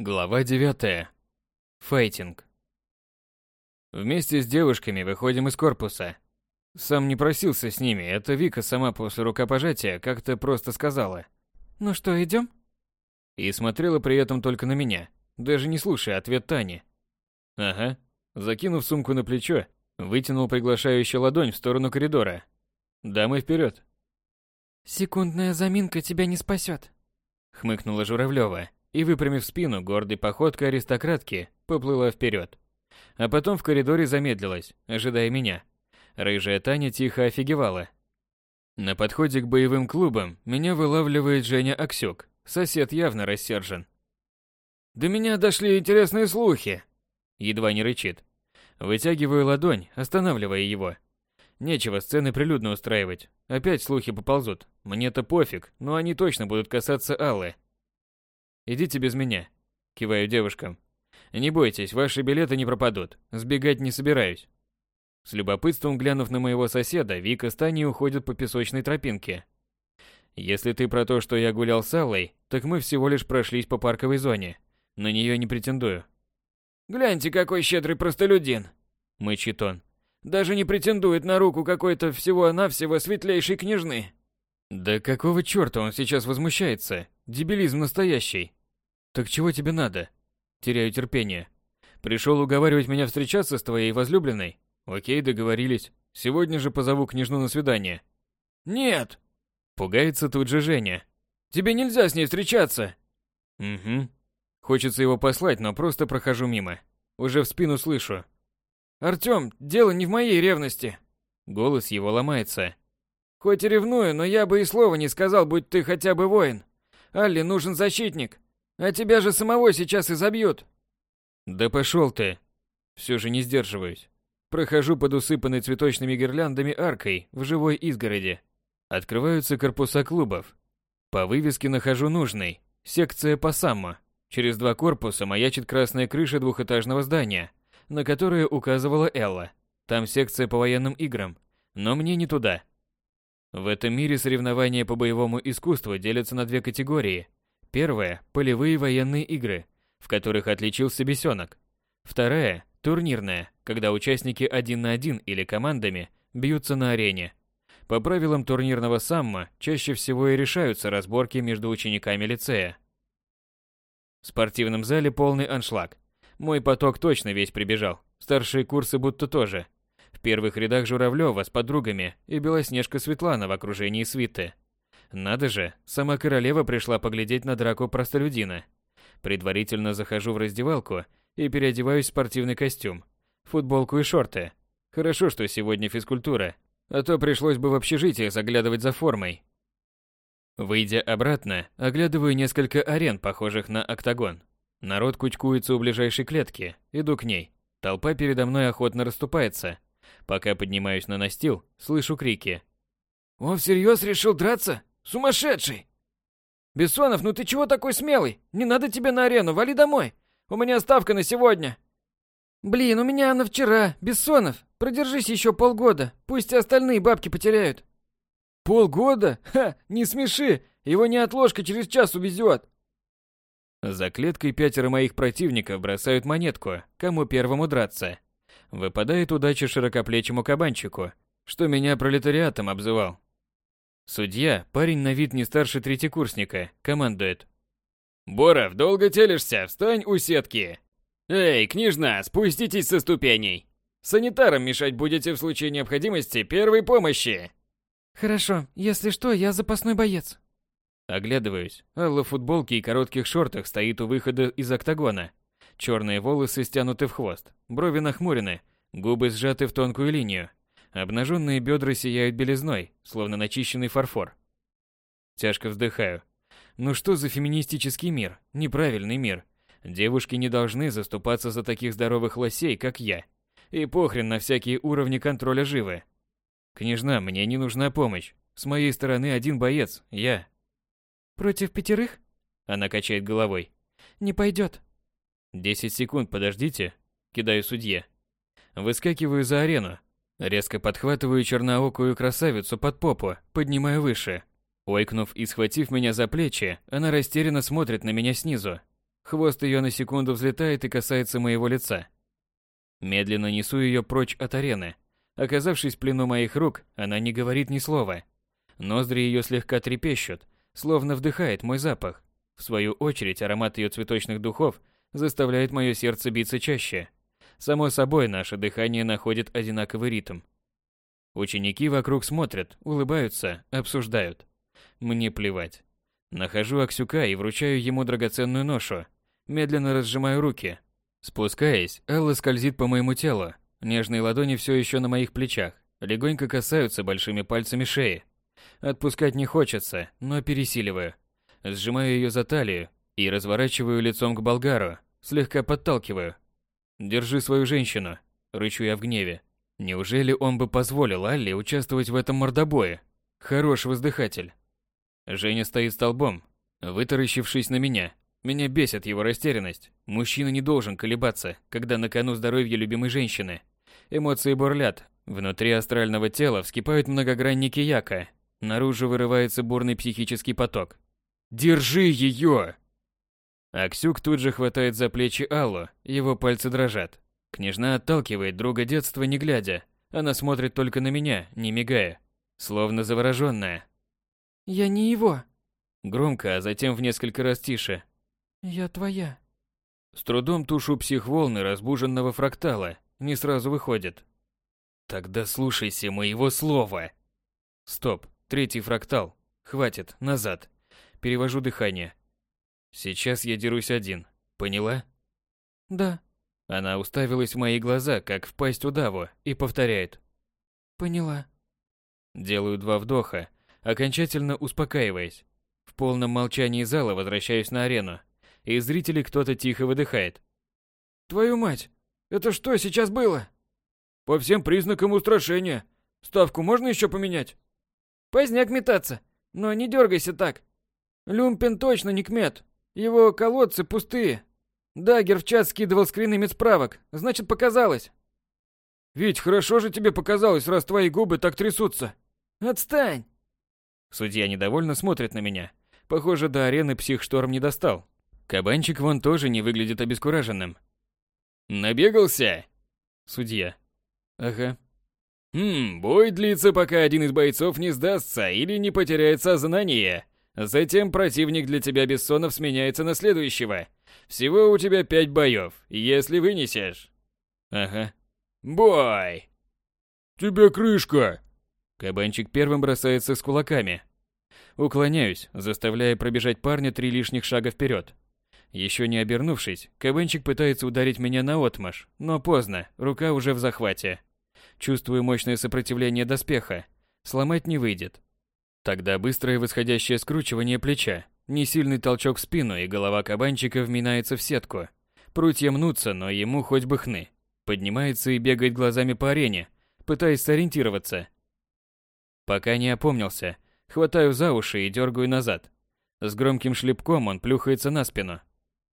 Глава 9. Файтинг. Вместе с девушками выходим из корпуса. Сам не просился с ними, это Вика сама после рукопожатия как-то просто сказала. «Ну что, идем? И смотрела при этом только на меня, даже не слушая ответ Тани. Ага. Закинув сумку на плечо, вытянул приглашающую ладонь в сторону коридора. Дамы вперед. «Секундная заминка тебя не спасет», — хмыкнула Журавлева и, выпрямив спину, гордой походкой аристократки, поплыла вперед. А потом в коридоре замедлилась, ожидая меня. Рыжая Таня тихо офигевала. На подходе к боевым клубам меня вылавливает Женя Аксюк. Сосед явно рассержен. «До меня дошли интересные слухи!» Едва не рычит. Вытягиваю ладонь, останавливая его. Нечего сцены прилюдно устраивать. Опять слухи поползут. Мне-то пофиг, но они точно будут касаться Аллы. Идите без меня. Киваю девушкам. Не бойтесь, ваши билеты не пропадут. Сбегать не собираюсь. С любопытством глянув на моего соседа, Вика с Таней уходят по песочной тропинке. Если ты про то, что я гулял с Аллой, так мы всего лишь прошлись по парковой зоне. На нее не претендую. «Гляньте, какой щедрый простолюдин!» — мычит он. «Даже не претендует на руку какой-то всего-навсего светлейшей княжны!» «Да какого черта он сейчас возмущается? Дебилизм настоящий!» Так чего тебе надо? Теряю терпение. Пришел уговаривать меня встречаться с твоей возлюбленной? Окей, договорились. Сегодня же позову княжну на свидание. Нет. Пугается тут же Женя. Тебе нельзя с ней встречаться. Угу. Хочется его послать, но просто прохожу мимо. Уже в спину слышу. Артём, дело не в моей ревности. Голос его ломается. Хоть и ревную, но я бы и слова не сказал, будь ты хотя бы воин. Алле нужен защитник. А тебя же самого сейчас и забьют. Да пошел ты. Все же не сдерживаюсь. Прохожу под усыпанной цветочными гирляндами аркой в живой изгороди. Открываются корпуса клубов. По вывеске нахожу нужный. Секция по саммо. Через два корпуса маячит красная крыша двухэтажного здания, на которое указывала Элла. Там секция по военным играм, но мне не туда. В этом мире соревнования по боевому искусству делятся на две категории Первая – полевые военные игры, в которых отличился бесенок. Вторая – турнирная, когда участники один на один или командами бьются на арене. По правилам турнирного самма чаще всего и решаются разборки между учениками лицея. В спортивном зале полный аншлаг. Мой поток точно весь прибежал, старшие курсы будто тоже. В первых рядах Журавлева с подругами и Белоснежка Светлана в окружении свиты – надо же, сама королева пришла поглядеть на драку простолюдина. Предварительно захожу в раздевалку и переодеваюсь в спортивный костюм, футболку и шорты. Хорошо, что сегодня физкультура, а то пришлось бы в общежитие заглядывать за формой. Выйдя обратно, оглядываю несколько арен, похожих на октагон. Народ кучкуется у ближайшей клетки, иду к ней. Толпа передо мной охотно расступается. Пока поднимаюсь на настил, слышу крики. «Он всерьез решил драться?» Сумасшедший! Бессонов, ну ты чего такой смелый? Не надо тебе на арену, вали домой. У меня ставка на сегодня. Блин, у меня она вчера. Бессонов, продержись еще полгода. Пусть и остальные бабки потеряют. Полгода? Ха, не смеши. Его не отложка через час увезет. За клеткой пятеро моих противников бросают монетку, кому первому драться. Выпадает удача широкоплечему кабанчику, что меня пролетариатом обзывал. Судья, парень на вид не старше третьекурсника, командует. «Боров, долго телишься? Встань у сетки!» «Эй, княжна, спуститесь со ступеней! Санитарам мешать будете в случае необходимости первой помощи!» «Хорошо, если что, я запасной боец». Оглядываюсь. Алла в футболке и коротких шортах стоит у выхода из октагона. Черные волосы стянуты в хвост, брови нахмурены, губы сжаты в тонкую линию. Обнаженные бедра сияют белизной, словно начищенный фарфор. Тяжко вздыхаю. Ну что за феминистический мир? Неправильный мир. Девушки не должны заступаться за таких здоровых лосей, как я. И похрен на всякие уровни контроля живы. Княжна, мне не нужна помощь. С моей стороны один боец, я. Против пятерых? Она качает головой. Не пойдет. Десять секунд, подождите. Кидаю судье. Выскакиваю за арену, Резко подхватываю черноокую красавицу под попу, поднимаю выше. Ойкнув и схватив меня за плечи, она растерянно смотрит на меня снизу. Хвост ее на секунду взлетает и касается моего лица. Медленно несу ее прочь от арены. Оказавшись в плену моих рук, она не говорит ни слова. Ноздри ее слегка трепещут, словно вдыхает мой запах. В свою очередь, аромат ее цветочных духов заставляет мое сердце биться чаще. Само собой, наше дыхание находит одинаковый ритм. Ученики вокруг смотрят, улыбаются, обсуждают. Мне плевать. Нахожу Аксюка и вручаю ему драгоценную ношу. Медленно разжимаю руки. Спускаясь, Элла скользит по моему телу. Нежные ладони все еще на моих плечах. Легонько касаются большими пальцами шеи. Отпускать не хочется, но пересиливаю. Сжимаю ее за талию и разворачиваю лицом к болгару, слегка подталкиваю. «Держи свою женщину», — рычу я в гневе. Неужели он бы позволил Алле участвовать в этом мордобое? Хорош воздыхатель. Женя стоит столбом, вытаращившись на меня. Меня бесит его растерянность. Мужчина не должен колебаться, когда на кону здоровье любимой женщины. Эмоции бурлят. Внутри астрального тела вскипают многогранники яка. Наружу вырывается бурный психический поток. «Держи ее!» Аксюк тут же хватает за плечи Аллу, его пальцы дрожат. Княжна отталкивает друга детства, не глядя. Она смотрит только на меня, не мигая, словно завороженная. «Я не его!» Громко, а затем в несколько раз тише. «Я твоя!» С трудом тушу психволны разбуженного фрактала, не сразу выходит. «Тогда слушайся моего слова!» Стоп, третий фрактал. Хватит, назад. Перевожу дыхание. Сейчас я дерусь один. Поняла? Да. Она уставилась в мои глаза, как в пасть удаву, и повторяет. Поняла. Делаю два вдоха, окончательно успокаиваясь. В полном молчании зала возвращаюсь на арену, и зрители кто-то тихо выдыхает. «Твою мать! Это что сейчас было?» «По всем признакам устрашения. Ставку можно еще поменять?» «Поздняк метаться, но не дергайся так. Люмпен точно не кмет. Его колодцы пустые, Дагер в чат скидывал скрины медсправок, значит показалось. Ведь хорошо же тебе показалось, раз твои губы так трясутся. Отстань! Судья недовольно смотрит на меня. Похоже, до арены психшторм не достал. Кабанчик вон тоже не выглядит обескураженным. Набегался? Судья. Ага. Хм, бой длится, пока один из бойцов не сдастся или не потеряет сознание. Затем противник для тебя Бессонов сменяется на следующего. Всего у тебя пять боев, если вынесешь. Ага. Бой! Тебе крышка! Кабанчик первым бросается с кулаками. Уклоняюсь, заставляя пробежать парня три лишних шага вперед. Еще не обернувшись, кабанчик пытается ударить меня на отмаш, но поздно, рука уже в захвате. Чувствую мощное сопротивление доспеха. Сломать не выйдет. Тогда быстрое восходящее скручивание плеча, несильный толчок в спину, и голова кабанчика вминается в сетку. Прутья мнутся, но ему хоть бы хны. Поднимается и бегает глазами по арене, пытаясь сориентироваться. Пока не опомнился, хватаю за уши и дергаю назад. С громким шлепком он плюхается на спину.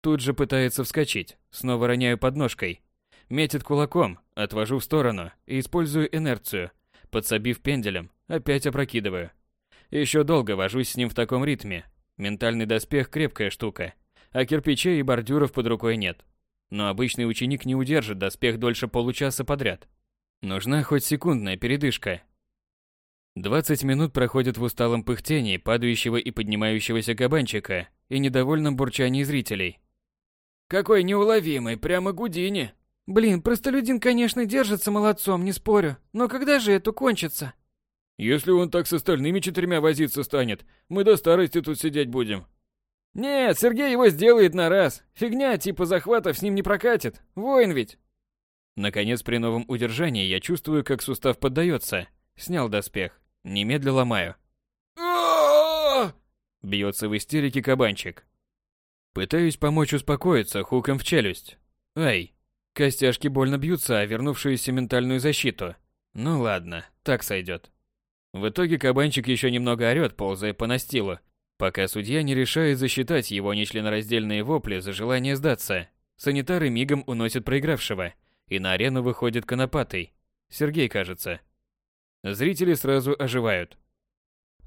Тут же пытается вскочить, снова роняю подножкой. Метит кулаком, отвожу в сторону и использую инерцию. Подсобив пенделем, опять опрокидываю. Еще долго вожусь с ним в таком ритме. Ментальный доспех – крепкая штука, а кирпичей и бордюров под рукой нет. Но обычный ученик не удержит доспех дольше получаса подряд. Нужна хоть секундная передышка. 20 минут проходят в усталом пыхтении падающего и поднимающегося кабанчика и недовольном бурчании зрителей. «Какой неуловимый, прямо Гудини!» «Блин, простолюдин, конечно, держится молодцом, не спорю, но когда же это кончится?» Если он так с остальными четырьмя возиться станет, мы до старости тут сидеть будем. Нет, Сергей его сделает на раз. Фигня типа захватов с ним не прокатит. Воин ведь. Наконец, при новом удержании я чувствую, как сустав поддается. Снял доспех. Немедля ломаю. Бьется в истерике кабанчик. Пытаюсь помочь успокоиться хуком в челюсть. Ай, костяшки больно бьются о вернувшуюся ментальную защиту. Ну ладно, так сойдет. В итоге кабанчик еще немного орёт, ползая по настилу, пока судья не решает засчитать его нечленораздельные вопли за желание сдаться. Санитары мигом уносят проигравшего, и на арену выходит конопатый. Сергей, кажется. Зрители сразу оживают.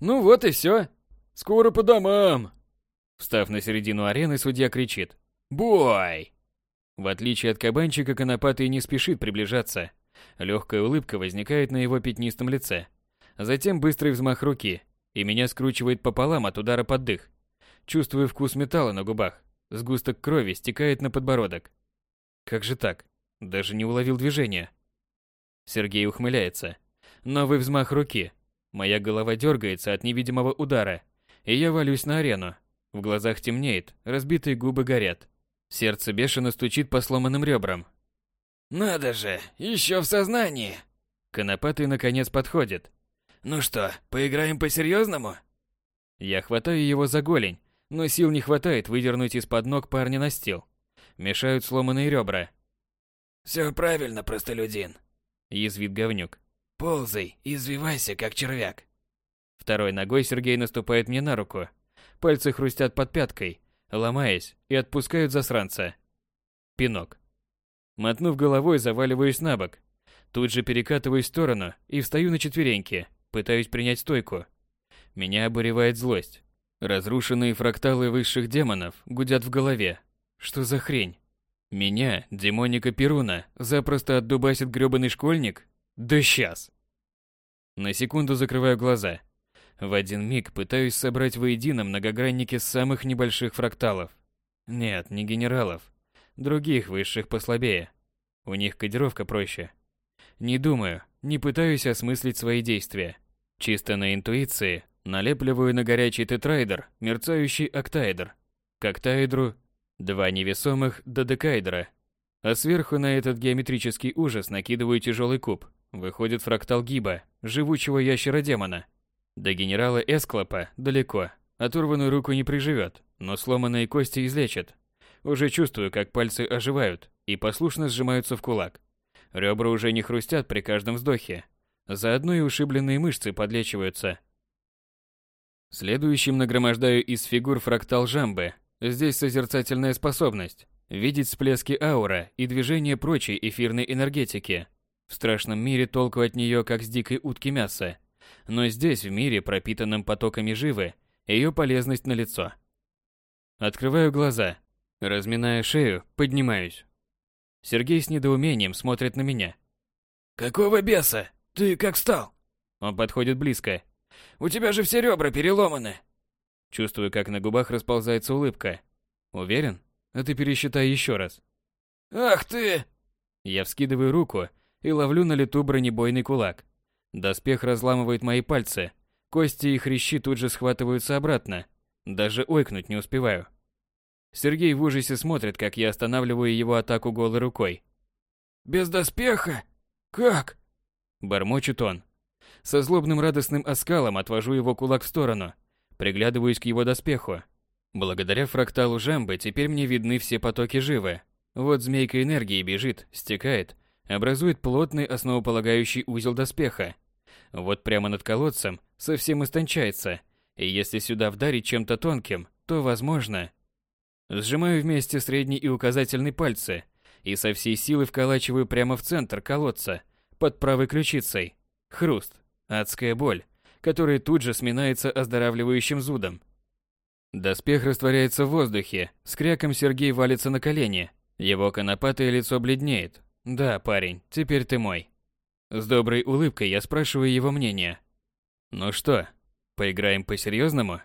«Ну вот и все. Скоро по домам!» Встав на середину арены, судья кричит. Бой! В отличие от кабанчика, конопатый не спешит приближаться. Легкая улыбка возникает на его пятнистом лице. Затем быстрый взмах руки, и меня скручивает пополам от удара под дых. Чувствую вкус металла на губах. Сгусток крови стекает на подбородок. Как же так? Даже не уловил движения. Сергей ухмыляется. Новый взмах руки. Моя голова дергается от невидимого удара, и я валюсь на арену. В глазах темнеет, разбитые губы горят. Сердце бешено стучит по сломанным ребрам. «Надо же, еще в сознании!» Конопатый наконец подходит. «Ну что, поиграем по-серьезному?» Я хватаю его за голень, но сил не хватает выдернуть из-под ног парня настил. Мешают сломанные ребра. «Все правильно, простолюдин», — язвит говнюк. «Ползай, извивайся, как червяк». Второй ногой Сергей наступает мне на руку. Пальцы хрустят под пяткой, ломаясь, и отпускают засранца. Пинок. Мотнув головой, заваливаюсь на бок. Тут же перекатываюсь в сторону и встаю на четвереньки, пытаюсь принять стойку. Меня обуревает злость. Разрушенные фракталы высших демонов гудят в голове. Что за хрень? Меня, демоника Перуна, запросто отдубасит грёбаный школьник? Да сейчас! На секунду закрываю глаза. В один миг пытаюсь собрать воедино многогранники самых небольших фракталов. Нет, не генералов. Других высших послабее. У них кодировка проще. Не думаю, не пытаюсь осмыслить свои действия. Чисто на интуиции Налепливаю на горячий тетрайдер мерцающий октаэдр. К октаэдру два невесомых додекаэдра. А сверху на этот геометрический ужас накидываю тяжелый куб. Выходит фрактал гиба, живучего ящера-демона. До генерала Эсклопа далеко. Оторванную руку не приживет, но сломанные кости излечат. Уже чувствую, как пальцы оживают и послушно сжимаются в кулак. Ребра уже не хрустят при каждом вздохе. Заодно и ушибленные мышцы подлечиваются. Следующим нагромождаю из фигур фрактал жамбы. Здесь созерцательная способность. Видеть всплески аура и движение прочей эфирной энергетики. В страшном мире толку от нее, как с дикой утки мяса. Но здесь, в мире, пропитанном потоками живы, ее полезность налицо. Открываю глаза. Разминая шею, поднимаюсь. Сергей с недоумением смотрит на меня. «Какого беса? Ты как встал?» Он подходит близко. У тебя же все ребра переломаны. Чувствую, как на губах расползается улыбка. Уверен? А ты пересчитай еще раз. Ах ты! Я вскидываю руку и ловлю на лету бронебойный кулак. Доспех разламывает мои пальцы. Кости и хрящи тут же схватываются обратно. Даже ойкнуть не успеваю. Сергей в ужасе смотрит, как я останавливаю его атаку голой рукой. «Без доспеха? Как?» Бормочет он. Со злобным радостным оскалом отвожу его кулак в сторону, приглядываюсь к его доспеху. Благодаря фракталу Жамбы теперь мне видны все потоки живы. Вот змейка энергии бежит, стекает, образует плотный основополагающий узел доспеха. Вот прямо над колодцем совсем истончается, и если сюда вдарить чем-то тонким, то возможно... Сжимаю вместе средний и указательный пальцы и со всей силы вколачиваю прямо в центр колодца, под правой ключицей. Хруст. Адская боль, которая тут же сминается оздоравливающим зудом. Доспех растворяется в воздухе, с кряком Сергей валится на колени. Его конопатое лицо бледнеет. «Да, парень, теперь ты мой». С доброй улыбкой я спрашиваю его мнение. «Ну что, поиграем по-серьезному?»